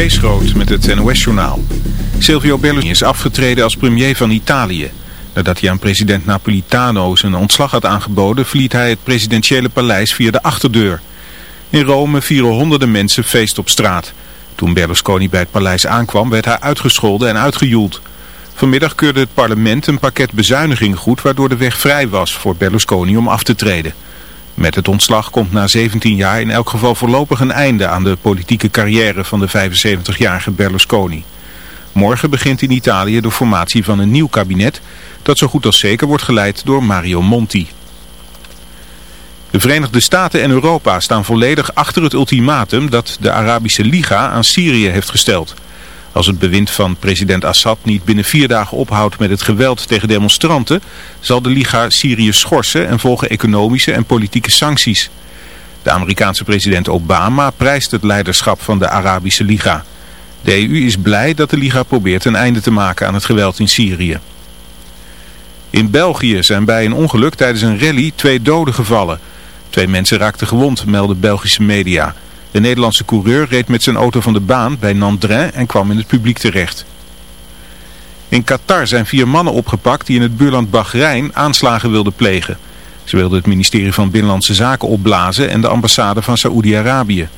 Kees met het NOS-journaal. Silvio Berlusconi is afgetreden als premier van Italië. Nadat hij aan president Napolitano zijn ontslag had aangeboden... verliet hij het presidentiële paleis via de achterdeur. In Rome vieren honderden mensen feest op straat. Toen Berlusconi bij het paleis aankwam werd hij uitgescholden en uitgejoeld. Vanmiddag keurde het parlement een pakket bezuiniging goed... waardoor de weg vrij was voor Berlusconi om af te treden. Met het ontslag komt na 17 jaar in elk geval voorlopig een einde aan de politieke carrière van de 75-jarige Berlusconi. Morgen begint in Italië de formatie van een nieuw kabinet dat zo goed als zeker wordt geleid door Mario Monti. De Verenigde Staten en Europa staan volledig achter het ultimatum dat de Arabische Liga aan Syrië heeft gesteld. Als het bewind van president Assad niet binnen vier dagen ophoudt met het geweld tegen demonstranten, zal de Liga Syrië schorsen en volgen economische en politieke sancties. De Amerikaanse president Obama prijst het leiderschap van de Arabische Liga. De EU is blij dat de Liga probeert een einde te maken aan het geweld in Syrië. In België zijn bij een ongeluk tijdens een rally twee doden gevallen. Twee mensen raakten gewond, melden Belgische media. De Nederlandse coureur reed met zijn auto van de baan bij Nandrin en kwam in het publiek terecht. In Qatar zijn vier mannen opgepakt die in het buurland Bahrein aanslagen wilden plegen. Ze wilden het ministerie van Binnenlandse Zaken opblazen en de ambassade van Saoedi-Arabië.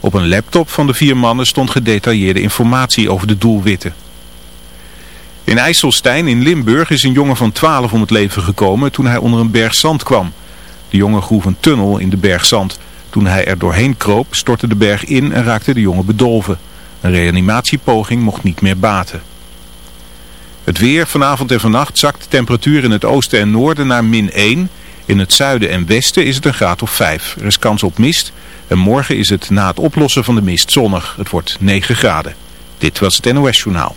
Op een laptop van de vier mannen stond gedetailleerde informatie over de doelwitten. In IJsselstein in Limburg is een jongen van 12 om het leven gekomen toen hij onder een berg zand kwam. De jongen groef een tunnel in de berg zand. Toen hij er doorheen kroop, stortte de berg in en raakte de jongen bedolven. Een reanimatiepoging mocht niet meer baten. Het weer vanavond en vannacht zakt de temperatuur in het oosten en noorden naar min 1. In het zuiden en westen is het een graad of 5. Er is kans op mist. En morgen is het na het oplossen van de mist zonnig. Het wordt 9 graden. Dit was het NOS Journaal.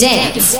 Dance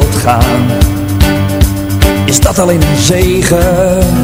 wilt gaan. Is dat alleen een zegen?